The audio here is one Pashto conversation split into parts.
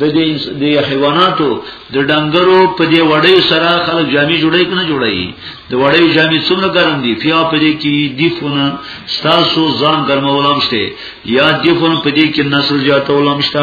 د دې د حیواناتو د ډنګرو په دې وړې سره خلک جامې جوړې کنه جوړې د وړې جامې څومره ګرم دي بیا په دې کې دیفونه ستاسو ځان ګرمولم شته یا دیفونه په دې کې نسل زیاتولم شته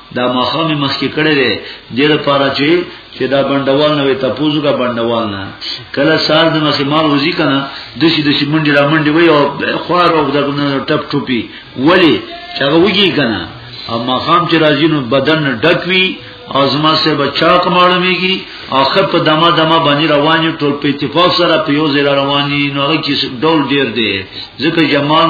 دا ماخام مخکې کړی دی د لپاره چې چې دا بندوال نه وي تاسو کا بندوال نه کله سال د مخې مال وزي کنه د شي د شي منډي را منډي وي او خوار او د ټپ ټوپي ولی چې هغه وږي کنه او ماخام چې راځي نو بدن ډکوي او زما سه بچا کمالومیږي اخر په دما دما باندې رواني ټول په اتفاق سره په یو ځای رواني نو هغه کې ډول ډیر دی ځکه جمال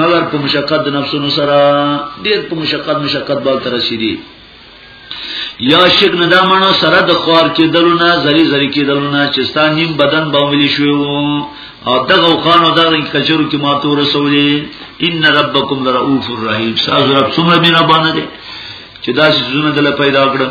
مگر په مشقت نفسونو سره ډیر په مشقت مشقت بال تر رسیدي یا شک نه دا معنی سره د خوار کېدلونه زری زری کېدلونه چې ستا نیم بدن باندې شو او دغه خانو دغه کچرو کې ماته رسولې ان ربکم لرؤوف الرحیم ساز رب څومره مینه باندې چې دا څه زونه دل پیدا کړم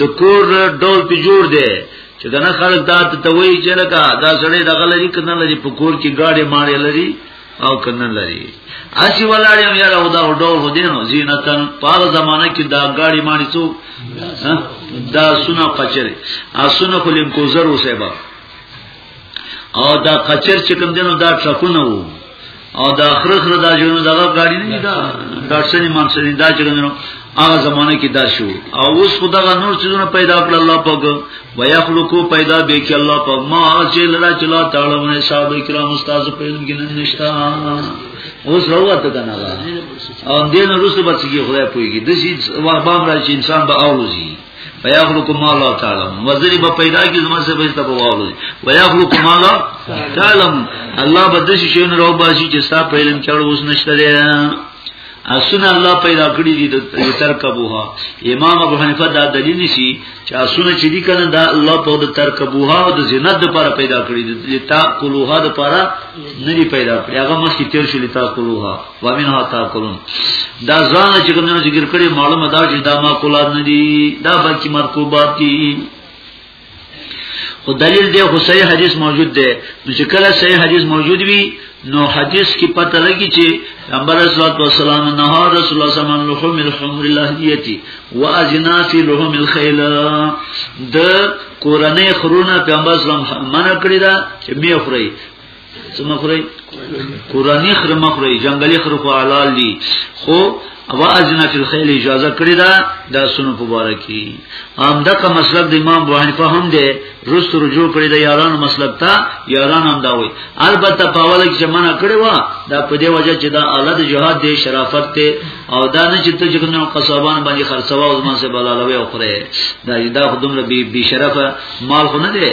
د کور ډول په جوړ دی چې کنه خلک دا ته وایي چې لکه دا سړی دغه لري کنه لري په کور کې گاډي ماړي لري او کنه لري اسی ولاړ یم یاره او دا ډول هو دینو زینتن په زمانه کې دا گاډي ماړي څو دا سونه قچره اسونه خلیم کوزر وسه با او دا قچر چې کوم دینو دا ټرکونه وو او دا اخر خره دا جنو دا غاډي نه دا دا سني مان سني دا چې کوم هغه زمانه کې دا شو او اوس خدغه نور چیزونه پیدا کړ الله پاک ویا خلقو پیدا به کې الله پاک ما چې لرا چلا تعالی باندې صاحب کرام استاد په علم کې نه نشتا اوس وروته کنه او دین روسو بچی خدای پویږي د شي واه بام را چې انسان به اوروزي ويخلق ما لا تعلم وزري به پیدا کی زما سره به تاسو واورو ويخلق ما لا تعلم الله به د شي نه راو باسي چې ستا په علم کې اوس نشته دی اسونه الله پیدا کړی دي د ترکبوها امام ابو حنیفه دا دلیل نشي چې اسونه چې دي کنه دا الله په د ترکبوها او د زینت لپاره پیدا کړی دي لتا کلوها لپاره نه پیدا کړی هغه مخکې تیر شو لتا کلوها ومنها تاکلون دا ځان چې کوم ذکر کړي معلومه دا چې دا ما کولات نه دي دا باقي مرکوبات دي خو دلیل دی خو صحیح حدیث موجود دی نو چې کله صحیح حدیث موجود وي نو حدیث کې پته لګي چې پیغمبر صلی الله علیه وسلم نه رسول الله صلی الله علیه وسلم الحمر الاهیتی واجناف لهم الخیل د کورنۍ خرونه پیغمبر صلی الله علیه وسلم منع کړی دا چې می خوري څه مخوري قرآني خره مخوري جنگلي خره په حلال دي خو او ازنا فی الخیل اجازه کړی دا د سونو په باره کې هم دغه مسلک د امام ابو حنیفه هم دی رست رجوع کړی د یارانو مسلک ته یاران هم دا وي البته په اول کې منع کړی و دا په دې وجه چې دا اعلی د جهاد دی شرافت ته او دا نه چې ته جګنو قصابان باندې خرڅوا او ځما سه بلالوي او خره دا دا خدوم ربي بي شرفه مال خو نه دی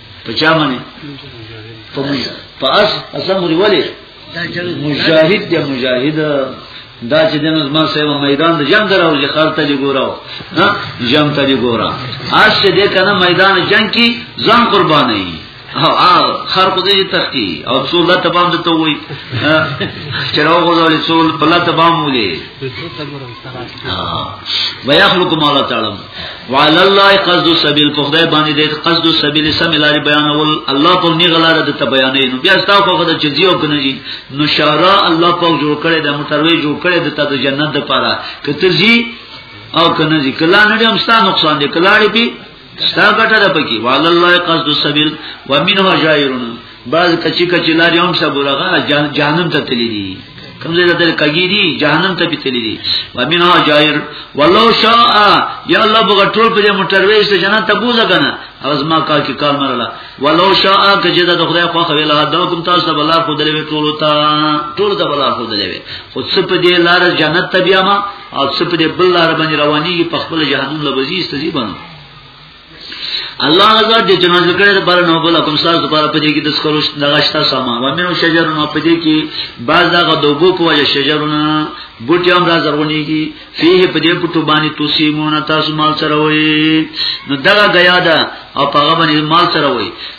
په چا باندې په موږ په اس اسمبلی ولی مجاهد دی مجاهد دا چې د نظم سیمه میدان د جنگ دراو چې خر ته ګوراو ها جام ته ګورا اس چې د کنه میدان جنگ کی ځان قرباني او خر خو دې تختی او څول ته بام د ته وای چراو غوړل څول په لاته بام ولې ويخلق ما لا تعلم وعلى الله قصد السبيل په خدای باندې د قصد السبيل سم لاري بیانول الله په نی غلاره د بیانې نو بیا تاسو په خدای چې زیو کنه جی نو شارا الله په جوړ کړي د متروي جوړ کړي د ته جنت لپاره کته زی او کنه جی کلا نه هم ستا نقصان دی کلاړي پی ستا ګټه ده پکې وعلى الله قصد السبيل ومنه جائرون بعض کچی کچی لاري هم صبر هغه جهنم ته تللی دي کوم ځای ته کګی دي جهنم ته پیتلی دي ومنها جائر ولو شاء یا الله بغه ټول په موټر وې چې جنت ته بوزا کنه اوس ما کار کې کار مرلا ولو شاء کجه د خدای خو خو له دا کوم تاسو بل خو درې ټول ته ټول ته بل خو درې خو څه په دې لار جنت ته بیا ما او څه په دې بل لار باندې رواني په خپل جهنم لبزي استزي باندې الله عزا دې چې نازل کړی د بل نو بل کوم ساز لپاره پدې کې د سکروش دغه شته سما و منو شجر نو پدې کې بعض دغه دوبو په وجه شجرونه بوټي هم را زرغونیږي فيه پدې پټو باندې توسیمونه تاسو مال سره وي نو دغه غیا ده او په هغه باندې مال سره وي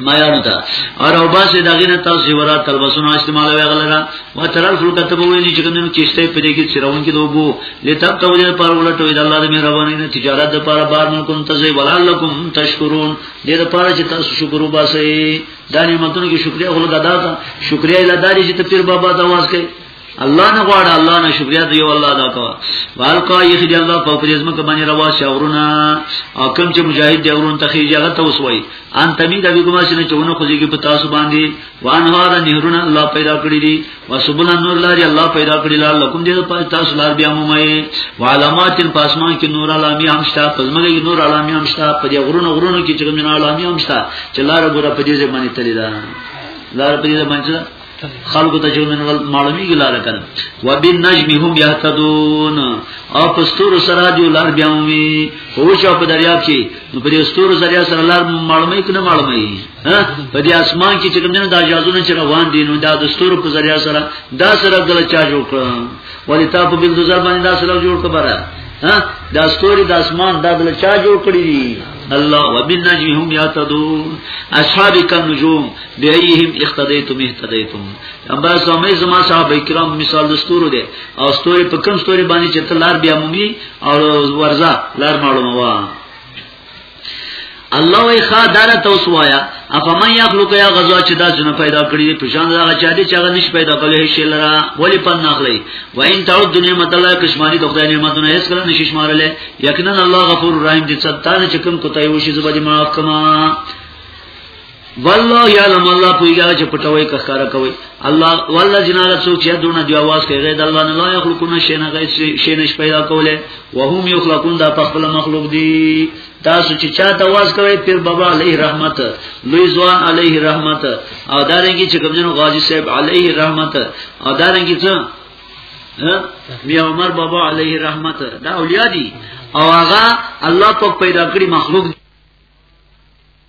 ما یانو تا اور او باس دغه نه تاسو ورا تلبسونو استعمال وغلرا و ترل فل کتب ویلی چې کنه کیشته پرې کې چرون کې دوبو لتب تو دې پر ولټو اې الله دې مهرباني نه تجارت د پر بار مون کوم تزي ولعلکم تشکرون دې د پر چې تاسو شکر وباسئ دا نعمتونو کې شکریا غوړه ادا کا شکریا اله داري چې ته پیر بابا د आवाज کوي الله نه غواړه الله نه شکریا دی والله دا کا والقا یخ دی الله په پرېزم کې باندې روا شاورونه او کوم چې مجاهد دی ورون تخی جګه ته وسوي ان تمی د کومه شنه چونه خوځي کې په تاسو باندې وانهار نهرونه الله پیدا کړی دي وسبل نور لري الله پیدا کړی لار لکم دې په تاسو لار بیا مو مې وعلامات په اسمان کې نور علامی هم شته په زمګه کې نور علامی هم شته په دې غرونو غرونو کې چې کوم نه علامی هم شته چې لار ګوره په دې ځمانه تللی دا لار په دې ځمانه خلق ته جون ول معلومی ګلاره کړه وبالنجم هم يهتدون او پستور سره دی لار بیا وی هو چې په دریاب کې نو پر استور ذریعہ سره لار معلومه کنه معلومه ها په دې اسمان کې چې کوم نه د جازونه چې روان دي نو دا د استور په ذریعہ سره دا سره دل چا جوړ کړ ولی تا په بل ځل باندې دا سره جوړ کړه ها دا ستوري د اسمان دا بل چا جوړ کړی دي الله وبالنجم هم یاتدون اصحاب کم نجوم بأيهم اقتديتم اهتديتم ابا سمې زما صاحب کرام مثال د ستورو دي او ستوري په کوم ستوري باندې چې تلار بیا مومي او ورزا لار معلومه وا الله وی خا دار توس وایا افمن یخلق یا غزا چې دا جن پیدا کړی په شان دا چا دي چې هغه نش پیدا کړی شي لرا ولی پن نخلی و ان تعود دنیا مت الله کشماری د خدای نعمتونه هیڅ کله نشي شمارلې یقینا الله غفور رحیم دې ستانه چې کوم کوتای وشي زبدي معاف کما والله یعلم الله پویګا چې پټوي کخاره کوي الله والله جناله څوک چې دونه دی आवाज کوي غیر الله نه لا یخلقون شیء نه غیر شیء نش پیدا کوله وهم یخلقون دا په خپل مخلوق دی تاسو چې چا ته आवाज کوي پیر بابا علیه رحمت لوی ځوان علیه رحمت او دارنګي چې کومجنو غازی صاحب علیه رحمت او دارنګي څه بیا عمر بابا علیه رحمت دا اولیاء دي او هغه الله پاک پیدا کړی مخلوق دی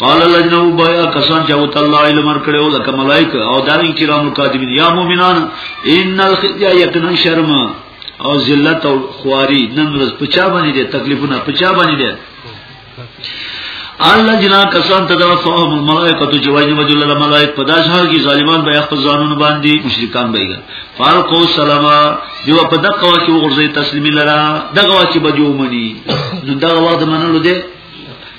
قال لجنه بیا کسان چې او تعالی علم ور کړو لکه ملائکه او دارین کرام کاتبین یا مؤمنان ان الخزي یقینا شرم او ذلت او خواري نن ورځ پچا باندې دي تکلیفونه پچا باندې دي الله جنا کسان تدوفهم الملائکه تو جواز مجل الملائک پداش حال کی ظالمان به خپل ځانونه باندې مشرکان بهګا فالقو سلاما جو په دغه وخت وګرځي تسلیمي لرا دغه وخت به جو مني دغه وخت منلو دي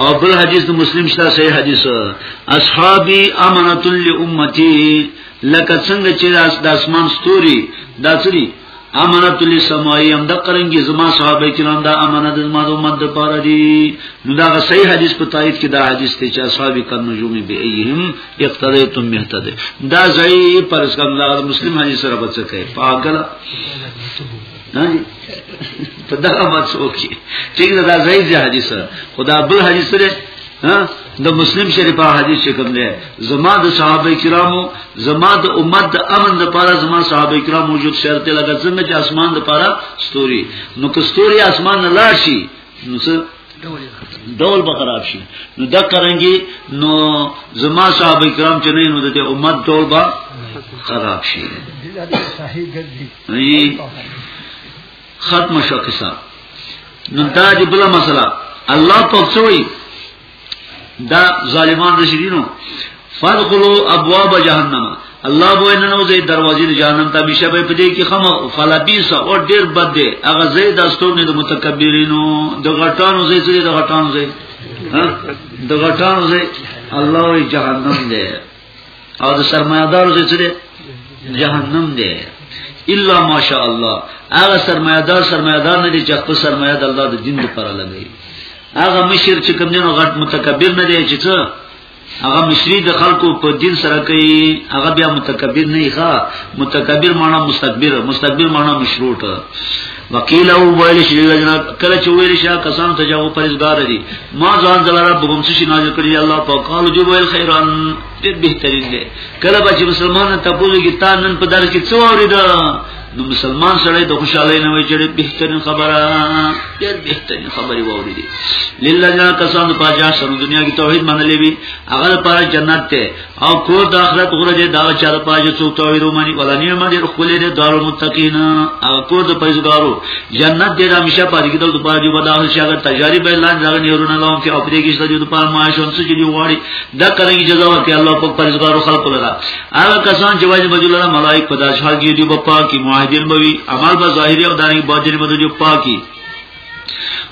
او بل حدیث د مسلم شته صحیح حدیث اصحابي امانت لامتی لکه څنګه چې د اسمان ستوري داسري امانت لسماعی هم د قرنګي زما صحابه کرام دا امانت زما د امت لپاره دي نو دا صحیح حدیث په تایید کې دا حدیث ته چې اصحاب کن نجوم به ایهم اقتدیتم مهتد دا ځای پر اسلام دا مسلم حدیث سره بچ کې پاګل نه دي په دا باندې څوک شي ټیک ده دا ضعیف دی حدیث خدا بل حدیث سره د مسلم شریف حدیث چې کوم دی زما د صحابه کرامو زما د امت د امن لپاره زما صحابه کرام موجود شرط لګا څنګه چې اسمان لپاره ستوري نو که ستوري اسمان نه لاشي نو څه ډول به خراب شي نو دا کرانګي نو زما صاحب کرام چې نه نو د امت ډول به خراب شي ختم شو قصه نو دا دې بل مسله الله په څوي دا ظالمان رشیدینو فادخلوا ابواب جهنم الله بو اننو زي دروازې د جهنم ته بشه به پدې کې خم فلبیس او ډیر بد دی هغه زي د استونه د متکبرینو د غټانو زي چې د غټانو زي د غټانو زي الله وی جهنم دی او د سرمایدار ځای څه دی جهنم دی الا ماشاء الله هغه سرمایدار سرمایدار نه دی چې خپل سرمایه د الله د دین لپاره لګوي هغه مشر چې کوم دینو غټ متکبر نه دی چې څه هغه مشری د خلکو په دین سره کوي هغه بیا متکبر نه ښه متکبر معنی مستكبر مستكبر معنی مشروط وکیل او ویل شي لجن کله چې ویل شي کسان ته جواب پرېزګار دي ما ځان دل ربهم څه شي نازل کړی الله په قالو جو ویل خیران دې بهترین دي کله چې مسلمان ته پوهه کې تا نن په درس کې څو اوریدا نو مسلمان سره د خوشاله نه وي چې بهترین خبره ډېر بهترین خبره ووري دي لله جنا کسان په جا سره دنیا کې توحید منلې وي هغه لپاره جنت ته او کور د اخرت غره دې دا چا د پاجو څوک توحید ومني ولا نه مې ډېر خلې دې دارو متقین او کور د پیسګارو جنت دې همیشه پاتې کېدل د پاجو بداخل شاګر تجارب اعلان دا نه ورونه لوم کې اپرې کې ستاسو د پام معاشون څه چې وړي دا کړي جزا ورکړي الله په پیسګارو خلق لرا هغه کسان چې واجب بجل الله ملائک په داش حال کې دې په پاکي معاهدین بوي عمل به ظاهري او دانی باطني بده جو پاکي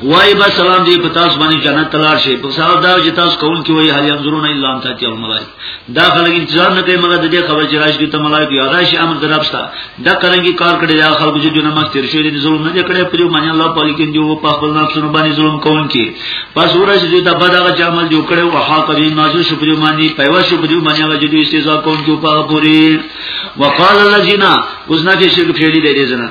وای با سلام دی په تاسو باندې جنت تلار شي په سبب دا چې تاسو کول کې وای هل ينظرون الا ان تاتي الملائکه دا خلک انتظار نه کوي مګر د دې خبر چې راشي ته ملائکه یا راشي امر درپستا دا کرنګي کار کړي دا خلک چې دنه مخ تیر شوی دي ظلم نه کړي په یو معنی الله پالي کې دی او په خپل نفس نه باندې ظلم کوون کې پس ورځ دې دا بد هغه عمل جوړ کړي او حق دې نازو شکر مانی پیوا شکر مانی هغه جدي سزا کوون کې په پوري وقال الذين وزنا کې شرک کړي دې زنه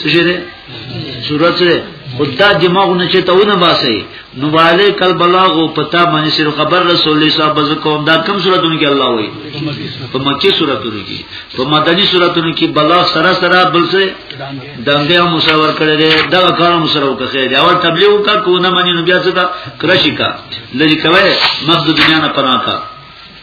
څه شي ده ضرورت ده خدا دماغونه چې ته ونه باسي نو والي کل بلاغ او پتا باندې سر خبر رسول الله صاحب ز کوم دا کم سوراتونو کې الله وایي په مکی سوراتونو کې په مدني سوراتونو کې بلاغ سره سره بل څه دنده او مصور کړي دي دا کار مصور وکړي دا ور تبلیغ کا کو نه مانی نو بیا څه کا کرشی کا لری کوي مخ د دنیا نه پناه کا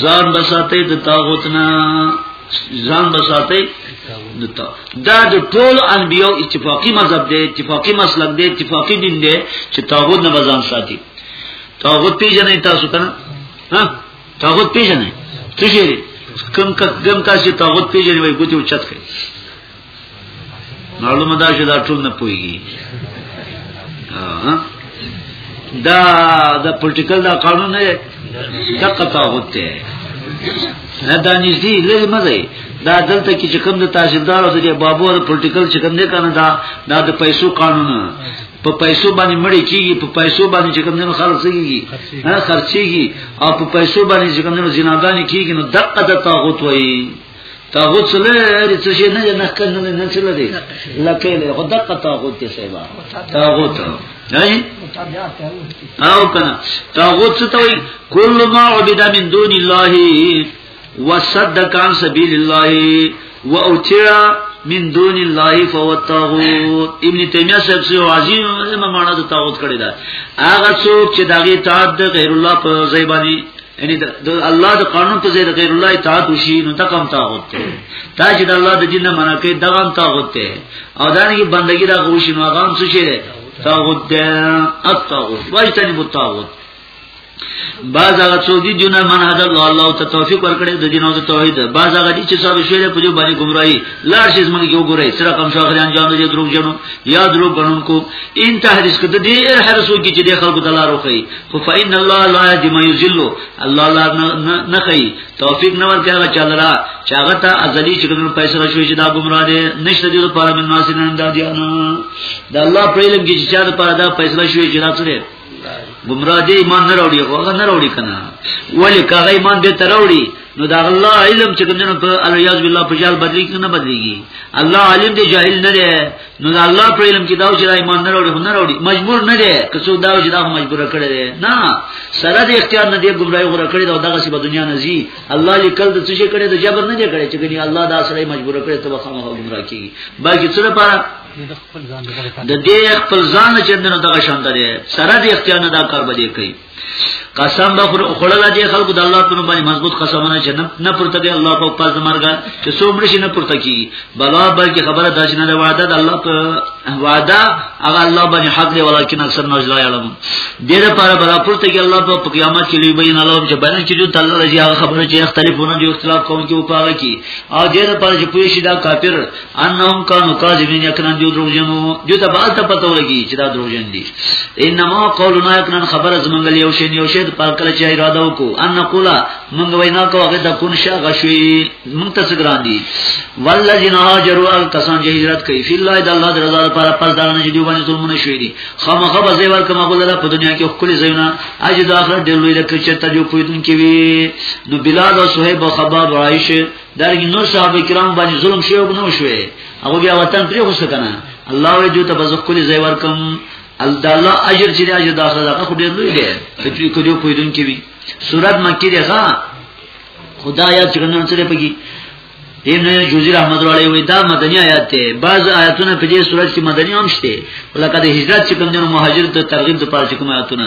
ځان بساتې د تاغوت نه ځان بساتې د تا دا د ټول انبیو اتفاقی مذهب دی اتفاقی مسلک دی اتفاقی دین دی چې تاغوت نه ځان ساتي تاغوت پیژنې تاسو کنه ها تاغوت پیژنې څه شي کم کم کاسي تاغوت پیژنې وای ګوتو چت کوي معلومه ده چې دا ټول نه پويږي دا د پولیټیکل دا قانون نه دقه تاغوت دی نه دا نږدې لږ مزه دا دلته کې چې کوم د تحصیلدار او د بابو د پولیټیکل چې کوم نه کنه دا دا د پیسو قانون په پیسو باندې مړی کیږي په پیسو باندې چې کوم نه خرڅ کیږي نه خرڅيږي او په پیسو باندې چې کوم نه زنادان کیږي نو دقه د تاغوت وایي تاغوت سره لري څه شي نه نه کنه نه څه لري لکه له خدا کا تاغوت کې سیبا تاغوت نه او کنه تاغوت څه توي کل ما عبد من دون الله وصدق عن سبيل الله واوترا من دون الله فهو الطاغوت ابن تیمیه صاحب سو عظیم معنا د تاغوت کړی دا هغه څوک چې داغه تعدد غیر الله په ځای باندې یعنی د الله د قانون ته زیر غیر الله اطاعت وشي نو دا کوم تاغوت ته تا چې د الله د دین نه منع کوي دا کوم تاغوت ته او دا نه بندګی دا غوښي نو هغه هم څه شي تاغوت ده اتاغوت واجتنی بو تاغوت بعض هغه څوک دي چې نه من هدا الله الله ته توفیق ورکړي د دین او د توحید بعض هغه دي چې صاحب شوی په جو باندې گمراهي لار شي زمونږ یو ګورې سره کم شاخر انجام دي دروغ جنو یا دروغ غنونکو ان ته حدیث کده دې هر څوک چې د خلکو دلارو کوي خو فإن الله لا يهدي من يضل الله لا نه کوي توفیق نه ورکړي هغه چلرا چې هغه ته ازلی چې کوم پیسې راځي چې دا ګمراه دي نشته دي لپاره من ناس نه اندازيان دا الله په علم کې چې چا لپاره دا پیسې راځي چې راځي ګمراه دي ایمان نه راوړي هغه نه راوړي کنه ولی کاغه ایمان دې تراوړي نو دا الله علم چې کوم نه په الیاذ بالله په جال بدلی کنه بدلیږي الله علم دې جاهل نه دی نو دا الله په علم کې دا چې دا ایمان نه وروړي نه وروړي مجبور نه دی که څو دا چې دا مجبور کړی دی نه سره د اختیار نه دی ګمړای غره کړی دا دغه سی په دنیا نه زی الله یې کل د څه شي کړی د جبر نه دی کړی چې ګني الله دا سره مجبور کړی ته خامخ ګمړا کیږي بلکې څه لپاره د دې خپل ځان چې دنه دغه شان دی سره د اختیار نه دا کار به دی کوي قسم به خړل دي خلکو د الله په نوم باندې مضبوط قسمونه چې نه پورته کوي الله په پاز مرګ چې څو مړ شي نه پورته کوي بلا بلکې خبره دا چې نه وعده د الله په وعده هغه الله باندې حق دی ولیکن اکثر ناس لا علم دې لپاره بلا پورته کوي الله په قیامت کې لوی بیان الله چې بیان چې جو تعالی رضی هغه خبره چې اختلافونه دي اختلاف کوم کې وپاره کی او دې لپاره چې پوه شي دا کافر انهم کانوا کاذبین یقینا جو دروغجنو جو ته باز ته پته ولګي چې دا دروغجن دي انما قولنا یقینا خبر از مونږ یو شی یو شی په کله چې اراده وکړو ان نقولا مونږ وینا کوو هغه د کون شا غشوي مونږ ته څګران دي والذین هاجروا الکسان چې هجرت کوي فی الله د الله رضا لپاره پس دا نه دی باندې ظلمونه شوی دي خامخا به زیور کما غوړه په دنیا کې خپل زیونه اجد اخر ډېر لوی لکه چې ته جو پویدون کې وي نو بلال او صہیب او خباب عائشه دارنګه نور صحابه کرام باندې ظلم شوی او نه شوی هغه بیا وطن پرې خوښ کنه الله وې دوی ته بزخ کلی ځای ورکم الله اجر چې اجر دا صدقه خو ډېر لوی دی چې کله په دې کې وي سورۃ مکی دی ښا خدایا چې نن سره پګي ابن جوزی رحمت الله علیه وی دا مدنی آیات ته بعض آیاتونه په دې صورت کې مدنی هم شته ولکه د هجرت چې کوم جنو مهاجر ته ترغیب د پاره کوم آیاتونه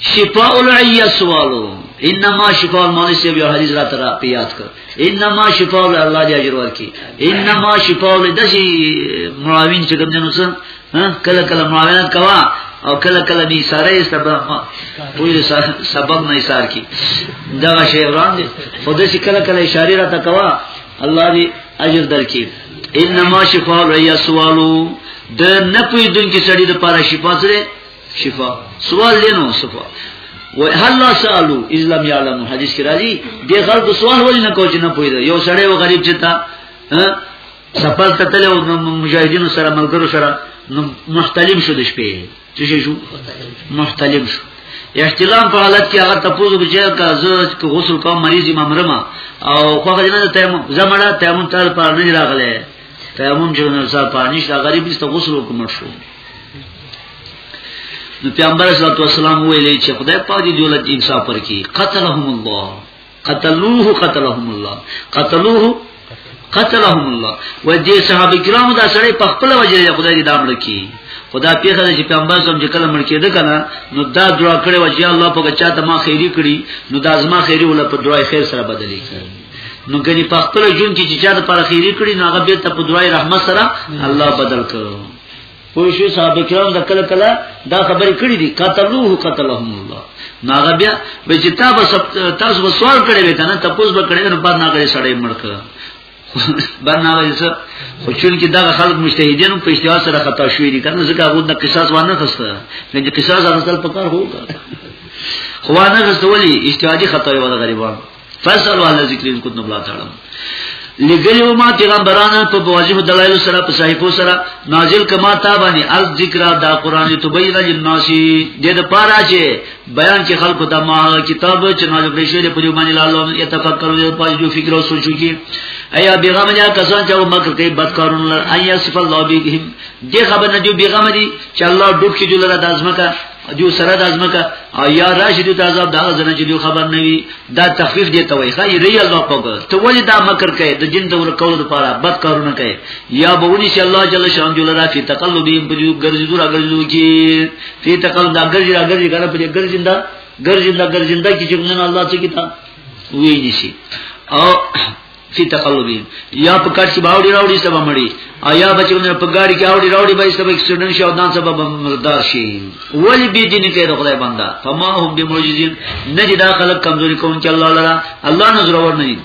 شفاء العی سوالو انما شفاء المانی سے بھی حدیث را ترا پیاد کر انما شفاء الله دی اجر ورکی انما شفاء دشی معاون چې کوم جنو سره کله کله معاونت کوا او کله کله می سره سبب ټول سبب نه ایثار کی دا شی وران دی خو دشی کله کله اشاره را تکوا الله دی اجر درکې انما شفاء لیا سوالو د نه پویدون کې سړی د پاره شفا سره شفا سوال لینو صفا و هل سالو اسلام یعلم حدیث کې راځي د غلط سوال ولې نه کوچ نه پویدا یو سړی و غریب چې تا سفر ته تلو مجاهدینو سره ملګرو سره مختلف شو د شپې چې شو محتلم شو احتلام په حالت کې هغه تاسو به چې کا زه کو غسل کوم مریض امام رما او خو هغه نه ته زمړه ته مون تر پر نه راغله ته مون چې نو صاحب پانیش دا غریب است غسل وکم شو نو پیغمبر صلی الله علیه وسلم ویلي چې خدای پاک دې دولت انصاف ورکړي قتلهم الله قتلوه قتلهم الله قتلوه قتلهم الله و دې صحابه کرامو دا سړی په خپل وجه دی خدای دې دامل کی خدا پیغه چې پیغمبر سم چې کله مړ کېده کنه نو دا دعا کړې و چې الله په چا ته ما خیری کړی نو دا زما خیری ول په دعای خیر سره بدلې کی نو ګنې په خپل جون کې چې چا د پر خیری کړی نو هغه به ته په دعای رحمت سره الله بدل کړو پوښي صاحب کرام د کله کله دا خبرې کړې دي قتلوه قتلهم الله ناغه بیا به چې تا بس تاسو به سوال کړی وې کنه تاسو به کړی نه بعد ناغه سړی مړ کړ بعد ناغه څه خو چون کې دا خلک مجتهدین په اشتباه سره خطا شوې دي کنه ځکه هغه د قصاص وانه خسته نه چې قصاص هغه ځل پکار هوګا خو وانه خسته ولی اشتباهي خطا یې ولا غریبان فصل والا ذکر ان كنتم لا تعلمون لګلی و ما پیغمبرانو په واجب دلایل سره په صحیفو سره نازل کما تا باندې از ذکر دا قران ته بیان للناس د دې پاره چې بیان کې خلکو ته ما کتاب چې نازل کړی شوی په دې باندې لاله یتفکروا دې پاج جو فکر او سوچو کې ایا بیغم جا کسان چې مکر کوي بدکارون لر ایا صف الله بهم دې خبر نه جو بیغم دي چې الله ډوب کې جوړه د ازمکه دیو سره د ازمکه او یا راشي د عذاب دا زنه چې دیو خبر نه وي دا تخفیف دی ته وای خای ری الله پاک ته ولې دا مکر کوي د جن د ور کول لپاره بد کارونه کوي یا بونی چې الله جل شان جل را فی تقلبهم په یو ګرځي دور ګرځي کی فی تقلب دا ګرځي را ګرځي کنه په ګرځي دا ګرځي دا ګرځي دا چې څنګه الله څخه کیتا وی نشي او فی تقلبین یا په کار چې باوډي راوړي سبا مړي آیا بچونه په ګاډي کې اوډي راوړي به سبا اکسیډنټ شي او دان سبا مردار شي ولی به دین کې د خدای بندا فما هم بمعجزین نه دي داخله کمزوري کوم چې الله لرا الله نظر ور نه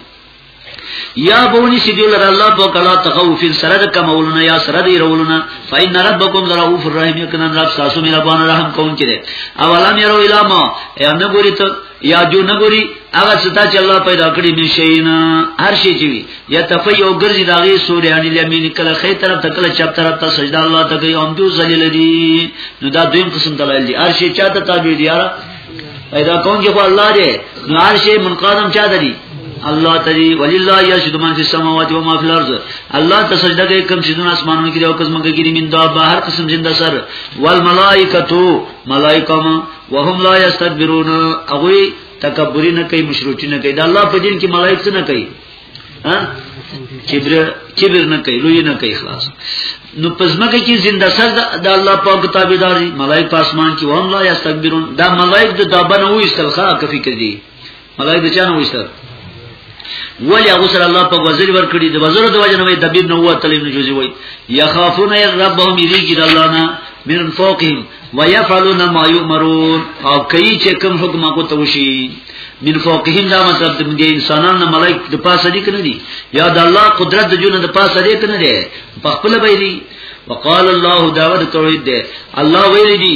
یا بونی سی دیو لرا اللہ پاک اللہ تخوفین سرد کمولنا یا سرد ایرولنا فین ربکم ذرعوف الرحیم یکنن رب ساسو میرا بان رحم کون چرے اولا میرو الاما یا نگوری تو یا جو نګوري هغه ستا چې الله پیدا کړی نشینا هر شي چې وي یا تفی او ګرځي داغي سورې ان الیمین کله خې طرف ته کله چپ طرف ته سجدا الله ته کوي هم جو ذلیل دي نو دا دویم قسم دلایل دي هر شي چاته تابع دي یاره پیدا کون کې خو الله دی نو هر شي منقادم چا دی الله تعالی ولله یشهد من فی السماوات و ما فی الارض الله ته سجده کوي کوم چې دون اسمانونو کې او کوم کې من دا بهر قسم زنده سر والملائکتو ملائکه ما وهم لا یستكبرون اغوی تکبری نه کوي مشروطی نه کوي دا الله په دین کې ملائکه نه کوي ها کبر کبر نه کوي لوی نه کوي خلاص نو پزماکه کې زنده سر د الله پاک تابعدار دي ملائک په اسمان کې وهم لا یستكبرون دا ملائک د دابه نه وې استلخا کفي کوي ملای د چانه وشتر ولی هغه سره الله په وزیر ور کړی د وزیر د وجه نه وي دبیب نو وته لیم جوزي وي یخافون ربهم یریږي د الله نه من فوقهم ويفعلون ما يؤمرون او کوي چې کوم حکم هغه ته وشي من فوقهم دا مطلب د دې انسانانو ملائک د پاسه دي کنه دي یا د الله قدرت د جون د پاسه دي کنه دي په خپل به دي وقال الله داود توحید ده الله ویل دي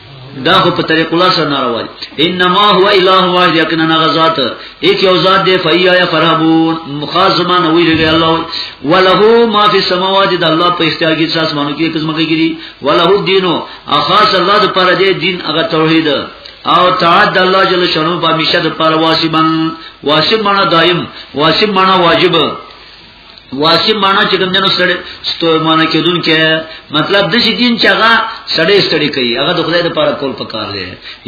دا خو په طریق الله سره ناروا دي انما هو اله واحد یقینا غزاد ایک یو ذات دی فیا یا فرحبون مخازما نه ویږي الله وله ما فی السماوات د الله په اختیار کې اساس مانو کې قسمه کوي وله دینو اخاص الله د پر دې دین هغه توحید او تعد الله جل شانو په مشه د پر واسبن واسب معنا دائم واسب معنا واجب واسی معنی چې کوم دنو سره ستو معنی کېدون کې مطلب د شي دین چې هغه سړې سړې کوي هغه د خدای لپاره کول پکار دی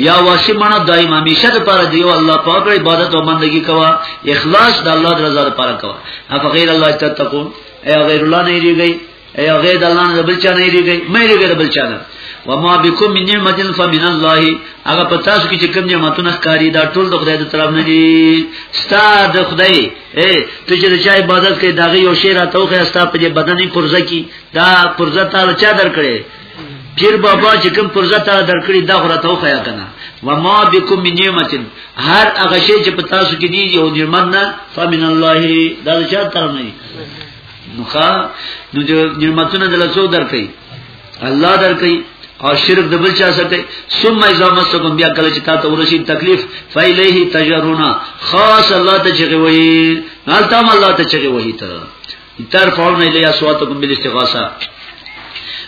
یا واسی معنی دایم همیشه لپاره دی او الله پاک عبادت او بندگی کوا اخلاص د الله رضا لپاره کوا اف غیر الله تتقون اي غیر الله نه ریږي ایو غیر د الله نه بل چا نه یریږي مې یریږي د بل چا نه و ما بكم من نعمت فمن الله هغه په تاسو کې چې کوم نعمتونه ښکاری دا ټول د خدای د طرف نه دي ستاد خدای اے ته چې د چا عبادت کوي دا یو شی راتوخه ستا په بدني پرزه کې دا پرزه تعالی چا درکړي پیر بابا چې کوم پرزه تعالی درکړي دا غره توخه کنه و ما بكم من نعمت هر هغه شی چې په تاسو کې دي یو نعمت نه فمن الله دا چا طرف نه نوخه نو نعمتونه دل څو درکې الله درکې او شرک د بل چا سره ثم اذا مسكم بیا کله چې تاسو ورشي تکلیف فایلیه تجرونا خاص الله ته چغي وایي حالته الله ته چغي وایي ته تر فاون الیه سواتکم بالاستغاثه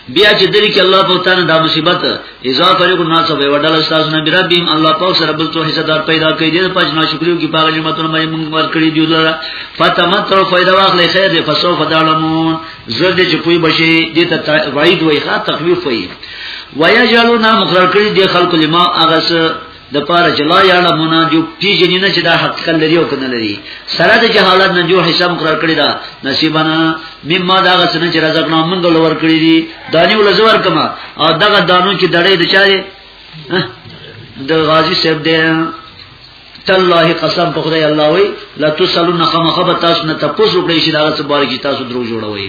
بیا چې دلی کې الله په تعالی دا مصیبت اذا فريق الناس به وډل استاد نبی ربهم الله پاک سره بل تو حصہ دار پیدا کړي دې پاج نه شکریو کی پاج نعمتونه مې موږ ور کړی دی لره فتمتع فائدہ واخلې خیر دې فسوف تعلمون زر دې چې پوي بشي دې ته وعید وای ښه تخویف وای ويجلنا مقرر کړی دې خلق لما اغس د پاره چې لا یاله مونږ جو پیژنې نه چې دا حقیقت لري او کنه لري سره د جهالت نه جو حساب مقرر کړی دا نصیبنا مما دا غسنه چې رزق نه مونږ لور کړی دي دانی ول زور کما او دغه دانو چې دړې د چاري د غازی صاحب دی تالله قسم په خدای الله وی لا تسلون خمخبه تاسو نه تاسو کړی چې دا څه بار کې تاسو درو جوړوي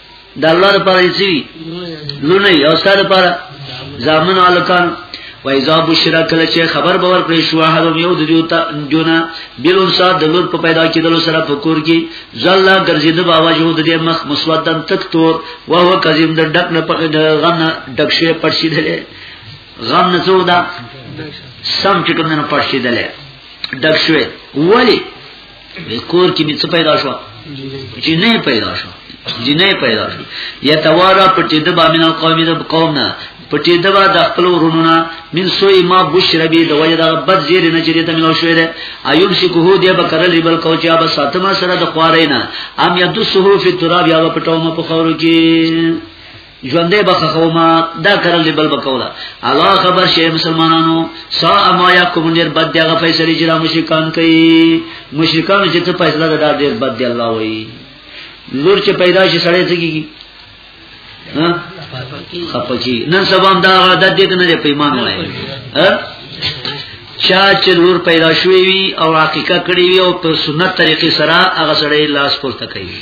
د الله لپاره یې سوي لونه او ستاسو لپاره ځامن الکان و اذا بشرا کله چې خبر باور پرې شو هغه یو د دیوتا جونا بلون صاحب د لور په پیدا کېدلو سره په کور کې زلا ګرځید با وجه د دې مخ مسودن تک تور او هو کظیم د ډک نه په غم نه ډک شي پړشیدلې غم نه څو دا سم چې کوم نه پړشیدلې ډک شوی ولی کور کې څه پیدا شو چې نه پیدا شو چې نه پیدا شو یا توارا پټې د بامن قومي د قوم نه پټې د با د خپل ورونو نه من سوې ما بشر به د وجه د بد زیر نه چې ته ملو شوې ده ایوب شي کوه دی به کړل بل کو چې اب ساتما سره د خوارې نه ام یدسه فی تراب یا پټو م په خورو کې ژوندې بخښو ما دا کرل دی بل بکولا الله خبر شي مسلمانانو سا ما یا کوم نیر بد دی هغه فیصله چې را مشرکان کوي مشرکان چې ته فیصله دا ډیر بد دی الله وایي لور چې پیدا شي سړی څه کیږي ها خپکی نن سبا هم دا عادت دې نه دی پیمان وای ها چا چې لور پیدا شوی وي او حقیقت کړی وي او په سنت طریقې سره هغه سړی لاس پورته کوي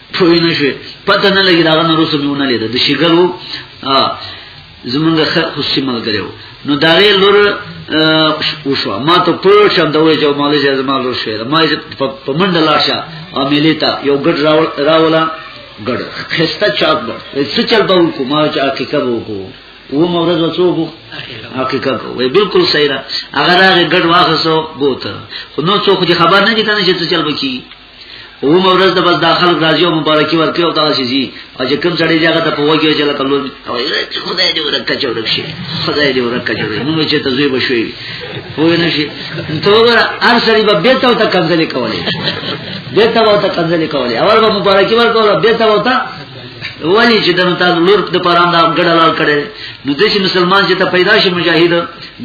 پوه نه شوې پته نه لګي دا غنه روسو میونه لیده د شګرو زمونږ خوشي ملګریو نو دا غي لور وشو ما ته پوه شم دا وې چې مالې چې زما لور شوې ما یې په منډه لاشه او ملي ته یو ګډ راولا ګډ خسته چاپ ګډ څه چل به وکړو ما چې حقیقت وکړو و مورز وڅوک حقیقت وې بالکل صحیح را اگر هغه ګډ واخصو بوته خو نو څوک خبر نه دي کنه چې څه چل بکی او مورز د بس داخل راځي او مبارکي ورکړي او دغه شي او چې کوم ځړې ځای ته پوهږي چې لکه لور او خدای دې ورکه چې ورکشي خدای دې ورکه چې نو چې ته زوی بشوي پوه نه شي ته ور هر سړي به بیت او ته کنځلې کولې بیت او ته کنځلې کولې اول به مبارکي ورکول بیت او ته ولی چې دنه تاسو لور د پرام دا ګډه لار کړي نو د شي مسلمان چې ته پیدا شي مجاهد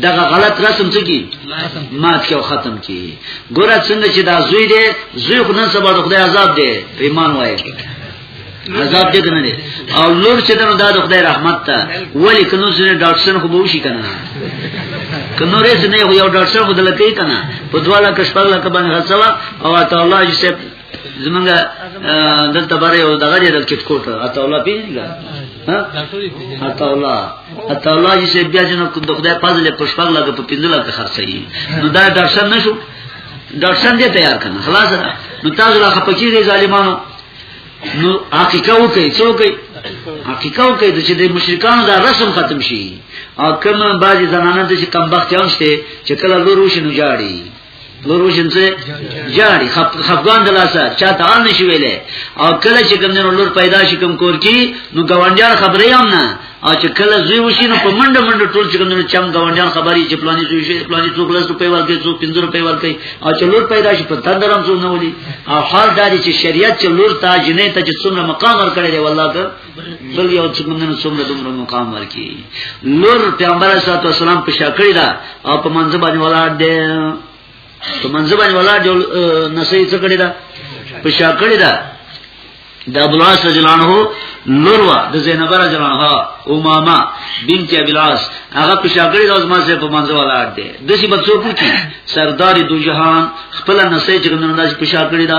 دغه غلط رسم څه کی مات کې او ختم کی ګوره څنګه چې دا زوی دی زوی خو نن سبا د خدای عذاب دی ایمان وای عذاب دې کنه دې او لور چې دنو دا د خدای رحمت ته ولی کنو سره ډاکټر خو بوشي کنه کنو رس نه یو ډاکټر خو دلته کنه په دواله کښپاله کبان غسوا او تعالی چې زمونږ دلته بره یو دغه دی د کټ کوټ اته الله پیژنګ ها اته الله اته الله چې بیا جنو د خدای پازله پښپغ لګه په پینځه لګه خرڅي نو دا درشن نشو درشن دې تیار کنه خلاص ده نو تاسو لا خپکی دي ظالمانو نو حقیقت وکي څوک حقیقت وکي چې د مشرکانو دا رسم ختم شي او کوم باج زنانه چې کم بختیان شته چې کله لور وشي نو جاړي نور وشن څه جاړي خفغان د لاسه چا ته ان شي ویلې او کله چې کوم نور لور پیدا شي کوم کور کې نو ګوانډیان خبرې هم نه او چې کله زوی وشي نو په منډه منډه ټول چې کوم نور چم ګوانډیان خبرې چې پلاني زوی شي پلاني څوک لس روپۍ ورکړي څوک 15 روپۍ ورکړي او چې لور پیدا شي په تندرم څو نه ولي او حال دا چې شریعت چې لور ته جنې ته چې څومره مقام ورکړي دی والله بل یو چې موږ نن څومره دومره مقام ورکی لور پیغمبر صلی الله علیه وسلم په شاکړی دا او په منځ باندې ولاړ دی په منځ باندې ولاړ دی نسې څه کړی دا په شاکړی دا د ابو العاص رضی الله عنه لور وا د زینب رضی الله عنها امامه بنت ابي العاص هغه په شاګړي د ازما سره په منځ ولاړ دي د سی بچو کوچی سردار دو جهان خپل نسې چې کوم نه په شاګړي دا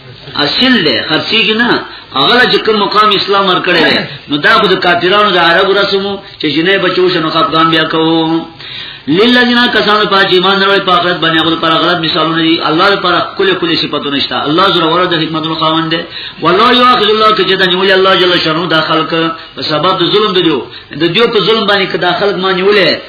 اصل دی خرڅیږي نه هغه چې کوم مقام اسلام ورکړی دی نو دا خو د کافرانو د عربو رسمو چې جنې بچو شنو خپګان بیا کوو للذین کسانو په ایمان نه وړي په آخرت باندې هغه پر غلط مثالونه دي الله پر کل کل صفاتونه شته الله زره ور د حکمت نو خاوند دی والله یاخذ الله کې چې د نیول الله جل شانو د خلق په سبب د ظلم دیو د دیو په ظلم باندې کې د خلق ما نیولې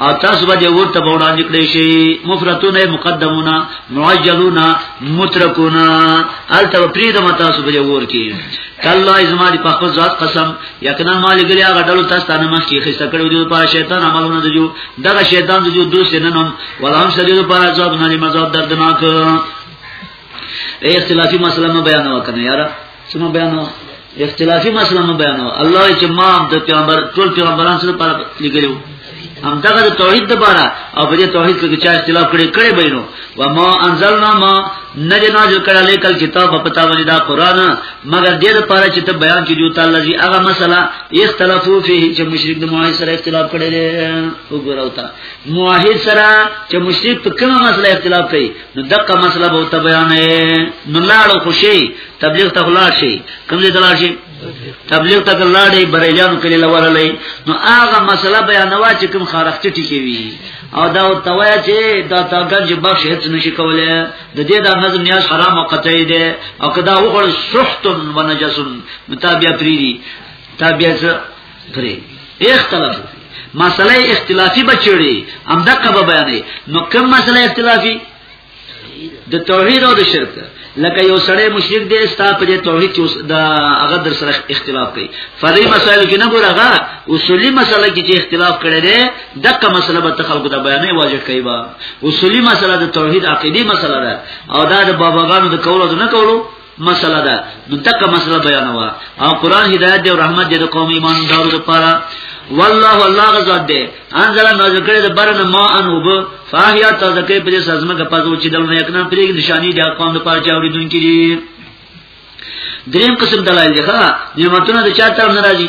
او تاسو به ورته به وړاندې کړئ شي مفرتونه مقدمونه معجلونه مترکونه الته پرې د متا سو به ور کې کله ازما دي په خپل ذات قسم یقینا مالک لري هغه ډول تاسو ته مخ کې خسته کړو دي په شیطان عملونه دي جو دغه شیطان دي جو دوست نه نن ولا هم سړي په عذاب نه مزاب دردناک اختلافي مسله مې بیان وکړه یاره سمه بیانو اختلافي مسله مو بیانو الله چې ما د پیغمبر ټول پیغمبران سره پر لګیو هم دغه توحید د بارا او په دې توحید کې چې اختلاف کړي کړي بینو و ما انزلنا ما نه دې نازل کړه لیکل کتاب په تاولی دا قران مگر دې لپاره چې ته بیان کړي جو تعالی جی هغه مسله اختلافو فيه چې مشرک د موحد سره اختلاف کړي وګوراو تا موحد سره چې مشرک په کومه مسله اختلاف کوي نو دغه مسله به ته بیانې نو لاړو خوشي تبلیغ ته لاړ شي کوم دې لاړ شي تبلیغ ته لاړ دی بریلیانو کلی لورلې نو هغه مسله بیانوا چې کوم خارخ ټی کې وی او دا تویا چې دا تاګنج بخش هیڅ نشي کوله د دې دا نظم نیاز حرام او قطعی دی او کدا وګړ سحت و نجس متابع پریری تابع درې اختلاف مسله اختلافي بچړي هم دغه به بیانې نو کوم مسله اختلافي د توحید او د شرک لکه یو سړی مشرک دی ستا په دې توحید کې د هغه در سره اختلاف کوي فرعي مسائل کې نه ګور هغه اصولي مسله کې چې اختلاف کړي دي دغه مسله به تخلق د بیانې واجب کوي با اصولي مسله د توحید عقيدي مسله ده او دا د باباګانو د کولو نه کولو مسله ده نو تک مسله بیانوا او قران هدایت دی او رحمت دی د قوم ایماندارو لپاره والله الله غزاد دی انزل نازل کړی د برن ما ان وب فاحیا تذکر پر سزمه کا پزو چې دلنه یکنه پرې نشانی دی قوم لپاره چې اوریدونکو دریم قسم دلایل دی ښا نعمتونه د چا طرف ناراضي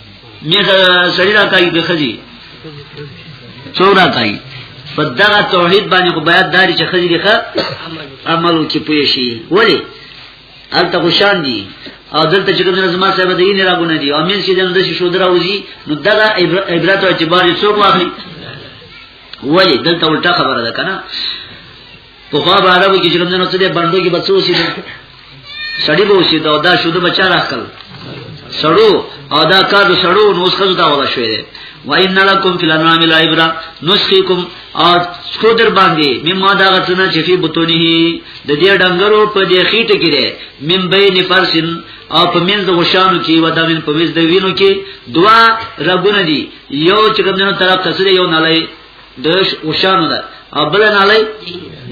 می سړی را کوي د خزي څو را کوي په دغه توحید باندې خو باید داري چې خزي ښه عمل وکړي پوي شي ولی الته خوشان دي او دلته چې کوم زما صاحب د یې نه راغونه دي امین چې دنه د شو دراوځي نو دغه عبرت او اعتبار یې څوک واخلي ولی دلته الټه خبره ده کنه په خوا به عربو کې جرم نه څه بندو کې بچو شي سړی به وشي دا دا شوده بچا راکل سړو او دا کار د سړو نو څه دا ولا شوې ده و ان لکم فی الانام العبره نسخیکم او څو در باندې مما دا غتنه چې فی بتونه د دې ډنګرو په دې خېټه کې ده من بین فرسن او په منځ د وشانو کې و دا من په وځ د وینو کې دوا رګونه دي یو چې کوم نه طرف تسری یو نه لای دش اوشانو ده او بل نه لای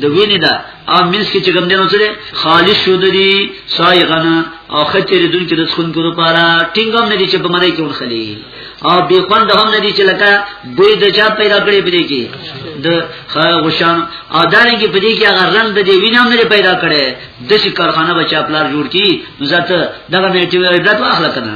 د وینې ده او منس کې چې کوم دینو سره خالص شو دي سایغنا او خچې دن کې د څون کو لپاره ټینګم نه دي چې په مړی کې ونخلي او بې خوند هم نه دي چې لکه دوی د چا پیدا کړې پدې کې د غشان او دانه کې پدې کې هغه رنگ د دې وینم نه پیدا کړي د شي کارخانه بچا پلار جوړ کی نو ځات دغه میټیو عبرت واخلکنه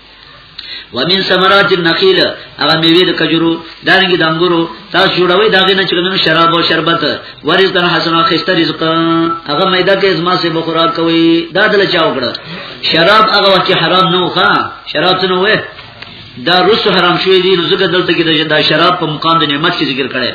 ومن ثمرات النخيل هغه میوه د کجورو دانګي د انګورو تاسو جوړوي دا غنه چې نن شراب او شربت ورز در حسن اخیسته رزق هغه میدا کې زما سه بخورا کوي دا دل چا وکړه شراب هغه وخت حرام نه وخا شراب څه نه وې دا رس حرام شوی دی نو زګه دلته کې دا شراب په مقام د نعمت کې ذکر کړي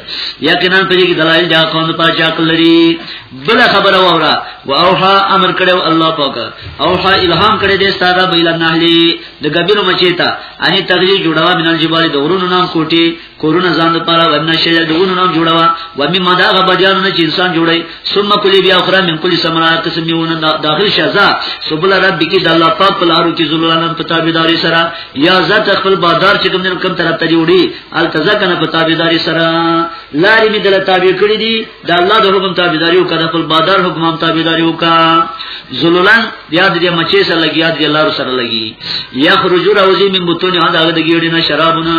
یقینا په دې کې دلایل دا قوم په چا کلري بل خبر اورا واوحا امر کړو الله پاک اوحا الهام کړی دې ستاره بیل نهلی د غبینو مچیتا اني تغلیل جوړوا بنل جبال د غرونو نام کوټي کورونه ځان لپاره ورنه شي د غرونو نام جوړوا و می مدا غبجان نه چې انسان جوړي ثم کلی بیا اخرى من کلی سمرا قسم میونه داخل شزا سبل رب کی د الله پاک په لارو کې ذلالان په تابعداري سره یا ذات خپل بازار چې کوم نه کوم طرف ته جوړي التزکنه په تابعداري سره لارې می دل تابع کړی دي دا الله د حکم تابعداري وکړه د خپل بادار حکم هم تابعداري وکړه زلولان بیا د مچې سره لګي یاد دی لار سره لګي یخرج روزي من بطون هدا د ګیړې نه شرابونه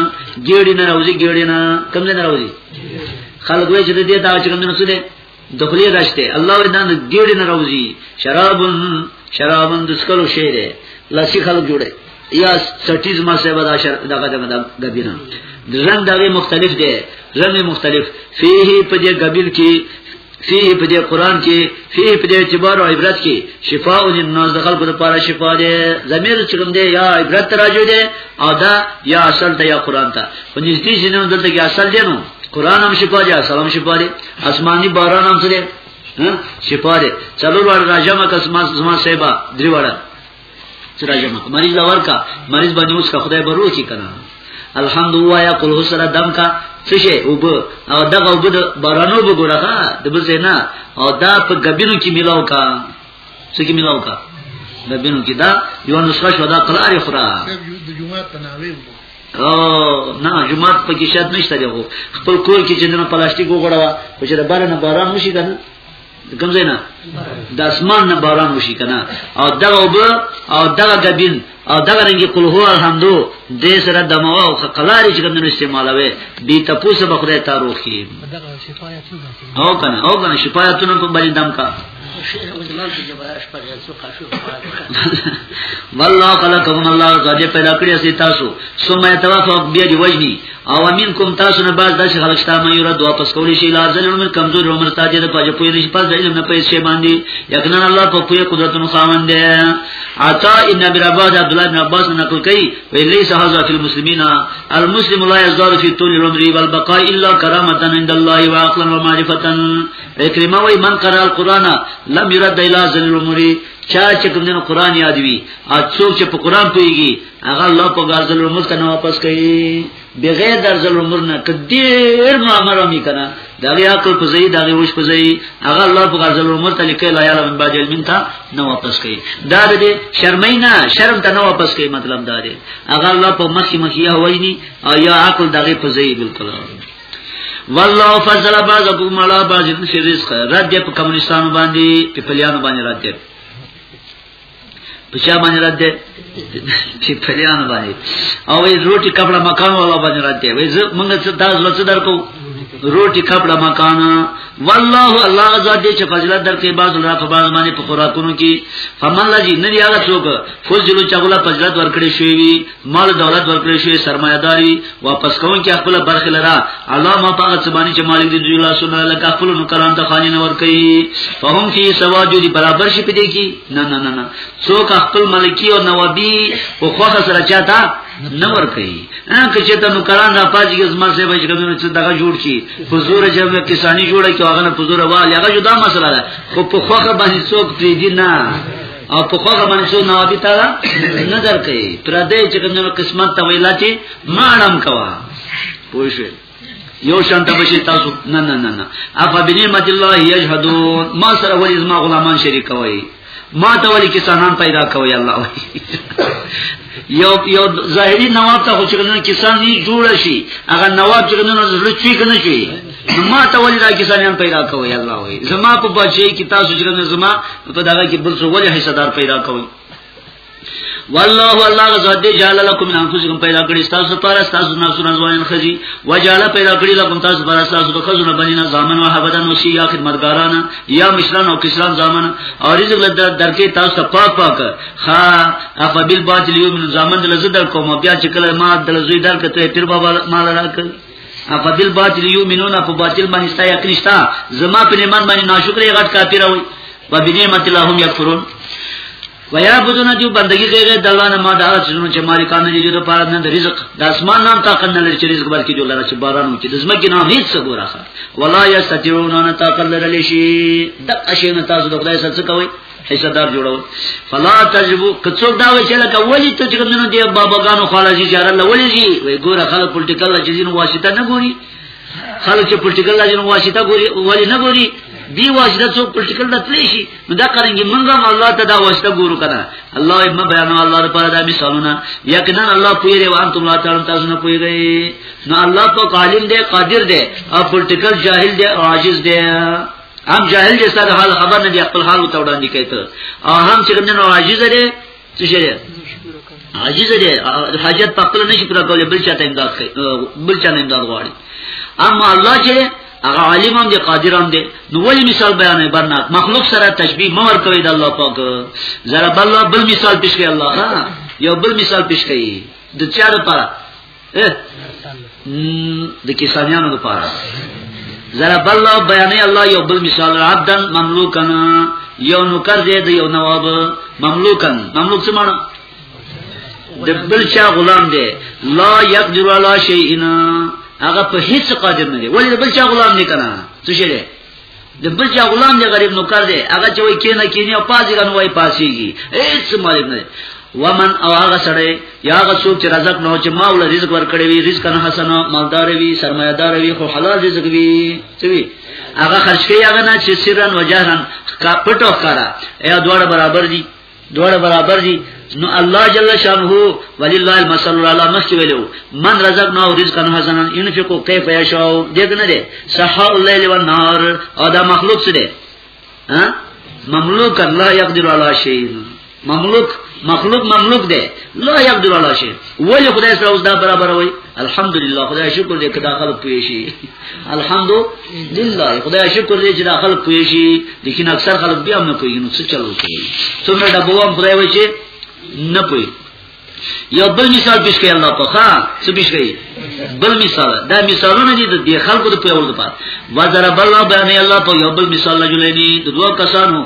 ګیړې نه روزي ګیړې نه کم نه روزي خلک وایي چې د دې دا چې کوم نه سونه دخلی راشته الله ودان د ګیړې نه روزي شرابون شرابون د سکلو شی دی لسی خلک جوړه یا سټیز ما سبا دا شر دغه دغه غبینا رنگ دغه مختلف دی رنگ مختلف فيه په دې غبیل کې فيه په دې قران کې فيه په دې اعتبار او عبرت کې شفاء للناس د خلکو لپاره شفاء دی ضمیر چې کوم دی یا عبرت راځي دی او دا یا اصل ته یا قران ته په نږدې شنو دلته کې اصل دی نو قران هم شفاء دی اصل هم شفاء دی آسماني باران هم څه دی شفاء دی څلور ور راځم که سما سما سیبا دریوړه چې راځم مریض لور کا مریض باندې اوس کا خدای برو کی کنه الحمد وایا قل هو سره دم کا څه شي او به او دغه او به بارانو به ګوره د بزې نه او دا په غبینو کې ملاو کا څه کې ملاو کا غبینو کې دا یو نسخه شو دا قلاری خورا د جمعه تناوی او نه جمعه په کې شاد نشته دی خپل کور کې چې دنه پلاستیک وګړوا خو چې د بارانه باران وشي کنه کوم ځای نه د اسمان نه باران وشي کنه او دغه وب او دغه غبین او دغه رنګي قل هو الحمدو د سره دمو او خلاري چې کوم استعمالوي به تاسو به خدای ته روخي او کنه او کنه شفاعتونه په باندې دم کا والله خلقكم الله قد پیدا کړی سي تاسو ثم يتوفاك بيد وجني او امین کوم تاسو نه باز داسې خلک شته مې را دعا پس کولی شي لازم عمر کمزور عمر تاجر په جو پوی نشي پس د علم نه پیسې باندې یقینا الله په پوی قدرتونو خاوند دی عطا ابن ابي رباح عبد الله بن عباس نقل کوي وی ليس هذا في المسلمين المسلم لا يزداد في طول العمر والبقاء الا كرامه عند الله وعقلا ومعرفه اکرمه وی من قرأ القرآن لم يرد الى ذل العمر چا چې کوم دین قران یادوي او څوک چې په قران پیږي هغه الله په غزل عمر کنه واپس کوي بغیر د غزل عمر نه کډیر نو امر می کنه دا غي عقل په زی دا غي وش په زی هغه الله په غزل عمر ته لیکي لا یعلم من باجل من تا نو واپس کوي دا دې شرمای نه شرم ته نو واپس کوي مطلب دا دی هغه الله په مخي مخي هوایي او یا عقل دا غي په زی بالکل والله فضل بعضكم على بعض في الرزق رد په کمونستانو باندې په پلیانو باندې رد په چا باندې رد ده چې پریان باندې او وی روټي کپڑا مکان والا باندې رد ده وی موږ څه داس وڅ درکو روټي کپڑا مکان والله الله عزا دې چې فضیلت درکې باز الله په باز باندې په خوراکونو کې فمن لذي نه یاد څوک فضل چغلا فضیلت ورکړي شوی مال دولت ورکړی شوی سرمایه داری واپس کون کې خپل برخه لرا علامه پاغه سبانی چې مالک دی دوی لاسو نه لکه خپل نو کلام ته خانی نه ور کوي فهم فی سواجو دی برابر شي پدې کې نه نه نه نه څوک خپل ملکی او نوابی او خوخه سره چاته نه ور کوي ان که چې ته نو کلام را پاجي کې زما سه بچ کوم چې دغه جوړ شي حضور چې کسانی جوړه کې هغه نه حضور والی هغه جدا مسله ده خو په خوخه باندې څوک پری دی نه او په خوغه باندې څو نوابی تا نظر کوي پر دې چې کومه قسمت ته ویلا چې ماړم کوا پوه شئ یو شان ته بشي تاسو نه نه نه نه اف بنعمت الله یجحدون ما سره ولې زما غلامان شریک کوي ما ته ولې کسانان پیدا کوي الله وایي یو یو ظاهری نواب ته خو چې کنه کسان نه جوړ شي هغه نواب چې کنه زړه چوي کنه شي ما ته ولې دا کیسه نه پیدا کوي الله وي زما په بچي کې تاسو چې نه زما په دغه کې بل څه ولې حصہ دار پیدا کوي والله والله غزاد دی جعل لكم من انفسكم پیدا کړی تاسو لپاره تاسو نه سونه ځوان خزي وجعل پیدا کړی لكم تاسو لپاره تاسو د خزونه بنینا زامن او حبدان او سی یا خدمتګاران یا مشران او کسان زامن او رزق لد درکې تاسو ته پاک پاک خا اف بالباطل یوم زامن د لزد کوم بیا چې کله ما د لزوی درکته پیر بابا مال راکړي اپا بل باطل یومنون اپا باطل باندې ستا یقین شتا زما په ایمان باندې ناشکرې غټ کافر وي و بنعمت الله هم یکفرون و یا بدون جو بندگی کوي د الله نه ما دا څنګه چې مالکان دي جو په اړه د رزق د اسمان نام طاقت نه لري چې رزق بلکې جو لاره چې باران وکړي د زمکه نام هیڅ څه ګورا ولا یستطيعون ان طاقت لري شي د اشینه تاسو د خدای سره څه کوي حصہ دار جوړول فلا تجبو کڅو دا وی چې لکه ولی ته چې کومنو دی باباګانو خاله جی جار الله ولی جی وی ګوره خلک پولیټیکل لجزین واسطه نه ګوري خلک چې پولیټیکل لجزین واسطه ګوري ولی نه ګوري دی واسطه څو پولیټیکل د تلی شي نو دا کارنګي مونږ هم الله ته دا واسطه ګورو کنه الله یې مې بیان الله لپاره دا مثالونه یقینا الله پوی دی وان تم تعالی تاسو نه پوی دی نو الله په عالم دی قادر دی او پولیټیکل جاهل دی عاجز دی هم جاهل دې ستاسو حال خبر نه دی خپل حال ته وړاندې کوي ته او هم چې کومنه عاجز دی څه شي عاجز دی حاجت په خپل نشي پوره کولای بل چاته امداد کوي بل چا نه امداد غواړي اما الله چې هغه عالم هم دی قادر هم دی نو ولی مثال بیانې برنات مخلوق سره تشبیه مور کوي د الله پاک زرب الله بل مثال پیش کوي الله ها یو بل مثال پیش کوي د چا لپاره د کیسانیانو لپاره ضرب الله بیان الله یو بل مثال عبدن مملوکن یو نوکر دی د یو نواب مملوکن مملوک څه معنی د بل چا غلام دی لا یقدر علی شیئنا هغه په هیڅ قادر نه دی ولې د بل چا غلام نه کنا څه شي د بل چا غلام دی غریب نو کار دی هغه چې وای کینه کینه او پازی غن وای پاسیږي هیڅ مالک نه ومن او هغه سړی یا هغه څوک چې رزق نه چې ما ول رزق ورکړي وي رزق نه حسن مالدار وي سرمایدار وي خو حلال رزق وي څه وي هغه خرج کوي هغه نه چې سرن وجهن کا پټو کرا یا دوړ برابر دي دوړه برابر دي نو الله جل شانه ولله المثل الاعلى مخکې ویلو من رزقنا رزقا حسنا ينفق كيف يشاء دې نه دي صحاء الليل والنهار او دا مخلوق څه دي ها مملوک الله يقدر على شيء مملوک مخلوق مملوک دی لا يقدر على شيء ولی خدای سره اوس دا برابر وای الحمدلله خدای شکر دې کدا خلق پوي شي الحمد لله خدای شکر دې چې دا خلک پوي شي لیکن اکثر خلک بیا نه پوي نو څه چلو کوي څومره ډبوام خدای وایي چې نه پوي یو بل مثال پیش کړي الله په ښا څه پیش کړي بل مثال دا مثالونه دي د خلکو د پیول لپاره و ضرب الله بیان الله په یو بل مثال لجلنی د دوه کسانو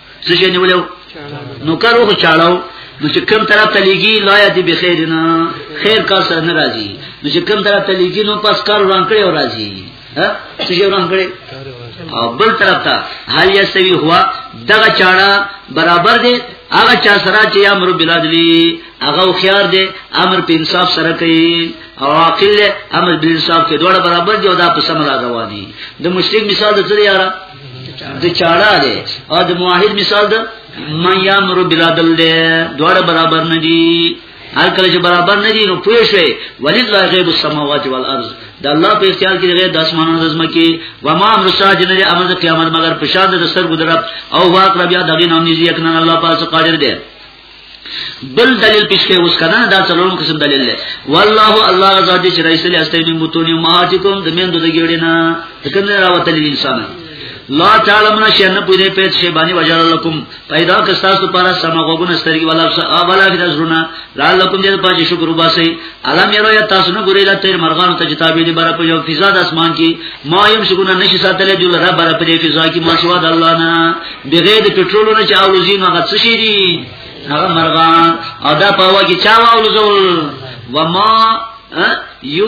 څه شي نیولې نو کارو خو چاړو نو چې کوم طرف ته لګي لا یادي به خیر نه خیر کار سره نه راځي نو چې کوم طرف ته لګي نو پس کار وران کړي او راځي ها څه شي وران کړي او بل طرف ته حال یستوی هوا دغه چاړه برابر دی هغه چا سره چې امر بلادلی هغه خيار دی امر په انصاف سره کوي او عاقل امر بل انصاف کې دوړه برابر دی او دا په سم رواني د مشرک مثال د څه یاره د چاړه دی او د موحد مثال ده من یامر بلادل ده دواړه برابر نه دي هر کله چې برابر نه دي نو پوه شئ ولله غیب السماوات والارض د الله په اختیار کې غیر د اسمانونو د زمکي و ما امر ساجن د امر قیامت مگر پښاد د سر ګذرب او واقع بیا دغه نوم نږدې کنه الله پاک قادر دی بل دلیل پیش کوي اوس کنه دا څلورم قسم دلیل دی والله الله غزا دې چې رئیس له استې بوتونی ماجکم د مندو د ګړې نه څنګه راوتل انسان لا تعلمنا شیئا نه پوهې په څه باندې وجل لكم پیدا کستا ست پر سم غوګن سترګي ولا ولا فی ذرنا لعلکم جل پاج شکر وباسي علم یرو یا تاسو نه ګورې لا تیر مرغان ته کتابې دې بار په یو فضا د اسمان کې ما يم شګونه نشي ساتلې جل رب بار په فضا کې ما سوا د الله نه بغیر د پټرولو نه چا ولوزي نو هغه څه شي دي هغه مرغان او دا په واګي چا ولوزول وما یو